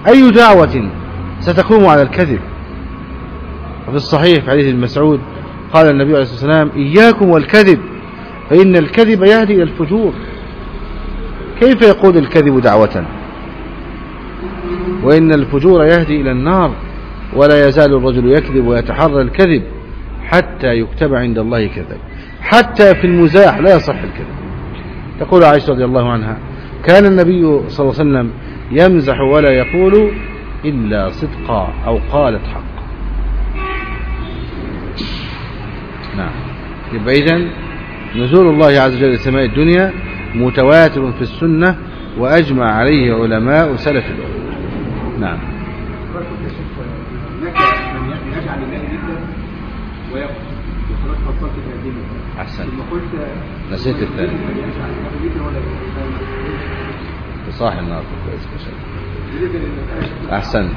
[SPEAKER 1] أي دعوة ستقوم على الكذب؟ وفي الصحيح في حديث المسعود قال النبي عليه الصلاة والسلام إياكم والكذب فإن الكذب يهدي إلى الفجور. كيف يقول الكذب دعوة؟ وإن الفجور يهدي إلى النار ولا يزال الرجل يكذب ويتحرى الكذب حتى يكتب عند الله كذب حتى في المزاح لا يصح الكذب. تقول عائشة رضي الله عنها كان النبي صلى الله عليه وسلم يمزح ولا يقول إلا صدقا أو قالت حق. نعم. يبقى إذن نزول الله عز وجل لسماء الدنيا متواتر في السنة وأجمع عليه علماء سلف الأمة. نعم. أحسن. نسيت الثاني. صاحي النهارده كويس ما شاء الله. أحسن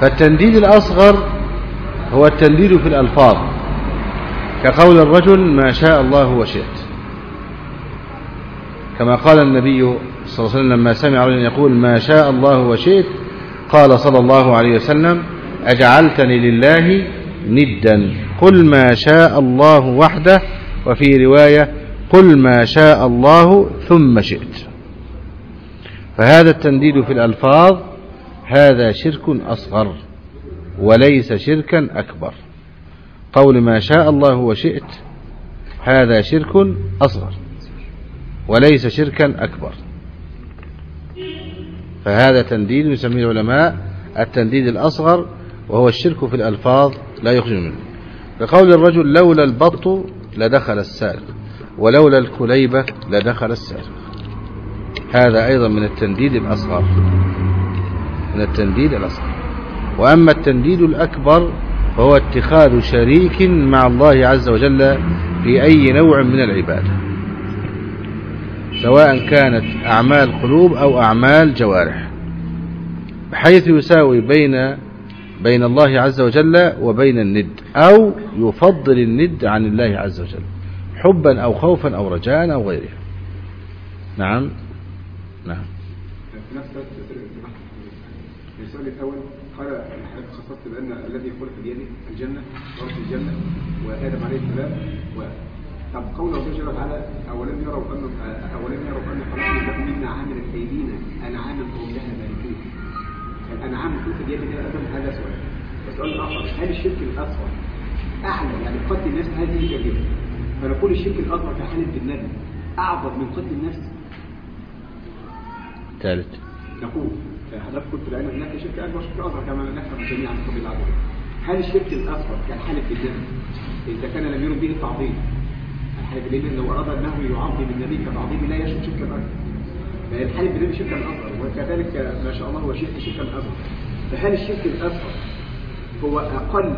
[SPEAKER 1] فالتنديد الأصغر هو التنديد في الألفاظ. كقول الرجل ما شاء الله وشئت. كما قال النبي صلى الله عليه وسلم لما سمع رجلا يقول ما شاء الله وشئت قال صلى الله عليه وسلم أجعلتني لله ندا. قل ما شاء الله وحده وفي رواية قل ما شاء الله ثم شئت. فهذا التنديد في الألفاظ هذا شرك أصغر وليس شركا أكبر. قول ما شاء الله وشئت هذا شرك أصغر وليس شركا أكبر. فهذا تنديد يسميه العلماء التنديد الأصغر وهو الشرك في الألفاظ لا يخرج منه. بقول الرجل لولا البط لدخل السارق ولولا الكليبة لدخل السارق. هذا أيضا من التنديد الأصغر. من التنديد الأصغر. وأما التنديد الأكبر فهو اتخاذ شريك مع الله عز وجل في أي نوع من العبادة. سواء كانت أعمال قلوب أو أعمال جوارح. بحيث يساوي بين بين الله عز وجل وبين الند أو يفضل الند عن الله عز وجل حبا أو خوفا أو رجاء أو غيرها. نعم. نعم.
[SPEAKER 3] في نفس السؤال الأول قال حضرتك خصصت بأن الذي خلق بيده الجنة رب الجنة وآدم عليه السلام و طب قوله جل وعلا أولم يروا أن أولم يروا أن خلقنا لهم مما عملت أيدينا أنعاما فهم لها مالكون؟ الأنعام خلق بيد آدم هذا سؤال. السؤال الآخر هل الشرك الأصغر أعلى؟ يعني قتل النفس هذه كبيرة فنقول الشرك الأصغر كحالة بالنبي أعظم من قتل النفس
[SPEAKER 1] ثالث
[SPEAKER 3] نقول حضرتك قلت لأن هناك شرك أكبر شرك أصغر كما نفهم جميعا قبل العدل هل الشرك الأصغر كالحالة بالنبي إذا كان لم يرد به التعظيم. الحالة بالنبي لو أراد أنه يعظم النبي كتعظيم لا يشرك شركا أكبر. فالحالة بالنبي شركا أصغر وكذلك ما شاء الله هو شرك شركا أصغر. فهل الشرك الأصغر هو أقل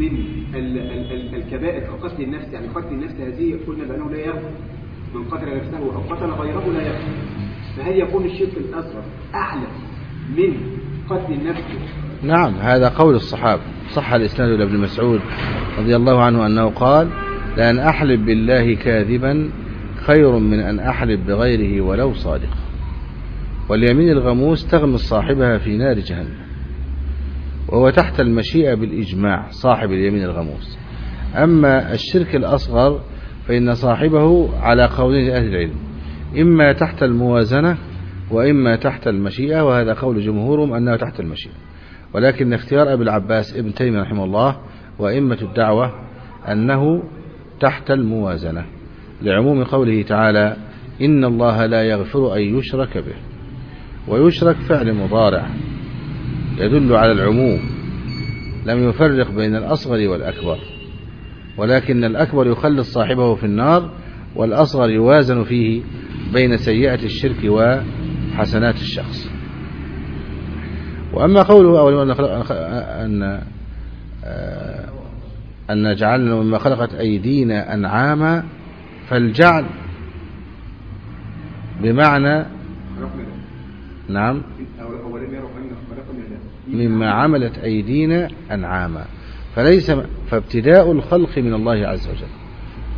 [SPEAKER 3] من ال ال ال الكبائر كقتل النفس؟ يعني قتل النفس هذه قلنا بأنه لا يغفر. من قتل نفسه أو قتل غيره لا يقتل فهل يكون الشرك الأصغر أعلى من قتل النفس
[SPEAKER 1] نعم هذا قول الصحابة. صح الإسناد إلى ابن مسعود رضي الله عنه أنه قال لأن أحلف بالله كاذبا خير من أن أحلف بغيره ولو صادقا. واليمين الغموس تغمس صاحبها في نار جهنم وهو تحت المشيئة بالإجماع صاحب اليمين الغموس. أما الشرك الأصغر فإن صاحبه على قولين أهل العلم. إما تحت الموازنة وإما تحت المشيئة وهذا قول جمهورهم أنه تحت المشيئة. ولكن اختيار أبي العباس ابن تيمية رحمه الله وإمة الدعوة أنه تحت الموازنة لعموم قوله تعالى إن الله لا يغفر أن يشرك به. ويشرك فعل مضارع يدل على العموم لم يفرق بين الأصغر والأكبر. ولكن الأكبر يخلص صاحبه في النار والأصغر يوازن فيه بين سيئة الشرك وحسنات الشخص. وأما قوله أول أن أن أن جعلنا مما خلقت أيدينا أنعاما فالجعل بمعنى نعم مما عملت أيدينا أنعاما. فليس فابتداء الخلق من الله عز وجل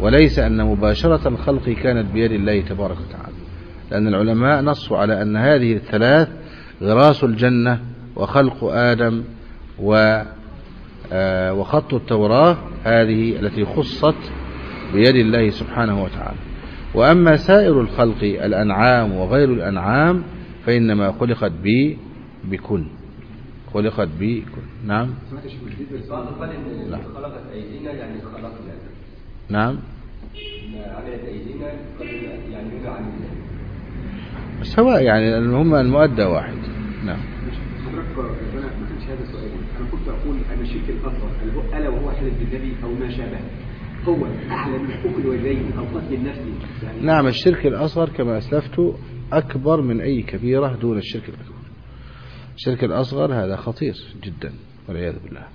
[SPEAKER 1] وليس أن مباشرة الخلق كانت بيد الله تبارك وتعالى. لأن العلماء نصوا على أن هذه الثلاث غراس الجنة وخلق آدم و آه، وخط التوراة هذه التي خصت بيد الله سبحانه وتعالى. وأما سائر الخلق الأنعام وغير الأنعام فإنما خلقت ب بكن خلقت نعم
[SPEAKER 3] للسؤال
[SPEAKER 4] قال ان
[SPEAKER 1] نعم.
[SPEAKER 4] خلقت أيدينا يعني
[SPEAKER 1] نعم
[SPEAKER 4] عملت ايدينا قال يعني عملنا
[SPEAKER 1] سواء يعني هم المؤدى واحد. نعم.
[SPEAKER 3] أنا أنا كنت أقول ان الشرك الاصغر الا وهو حلف بالنبي أو ما شابه هو اعلى من حقوق الوالدين أو قتل النفس
[SPEAKER 1] نعم الشرك الأصغر كما أسلفت أكبر من أي كبيرة دون الشرك الأكبر. الشرك الأصغر هذا خطير جدا والعياذ بالله.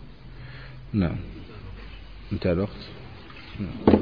[SPEAKER 1] نعم. انتهى الوقت. نعم.